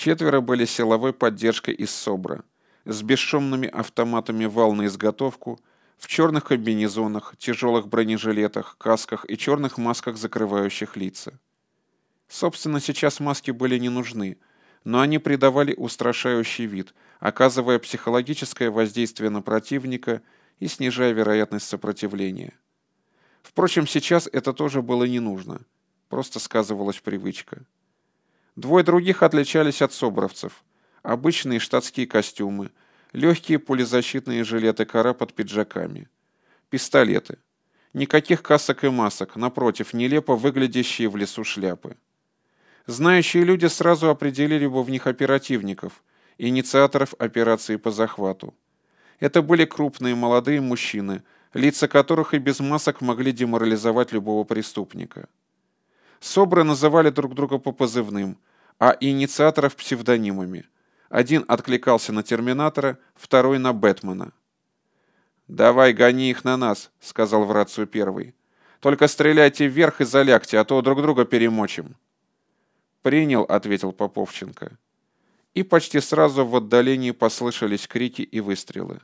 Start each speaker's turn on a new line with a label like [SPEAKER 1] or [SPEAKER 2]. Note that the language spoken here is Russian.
[SPEAKER 1] Четверо были силовой поддержкой из СОБРа, с бесшумными автоматами вал на изготовку, в черных комбинезонах, тяжелых бронежилетах, касках и черных масках, закрывающих лица. Собственно, сейчас маски были не нужны, но они придавали устрашающий вид, оказывая психологическое воздействие на противника и снижая вероятность сопротивления. Впрочем, сейчас это тоже было не нужно, просто сказывалась привычка. Двое других отличались от собровцев. Обычные штатские костюмы, легкие пулезащитные жилеты кора под пиджаками, пистолеты. Никаких касок и масок, напротив, нелепо выглядящие в лесу шляпы. Знающие люди сразу определили бы в них оперативников, инициаторов операции по захвату. Это были крупные молодые мужчины, лица которых и без масок могли деморализовать любого преступника. Собры называли друг друга по позывным, а инициаторов псевдонимами. Один откликался на Терминатора, второй на Бэтмена. «Давай, гони их на нас», — сказал в рацию первый. «Только стреляйте вверх и залягте, а то друг друга перемочим». «Принял», — ответил Поповченко. И почти сразу в отдалении послышались крики и выстрелы.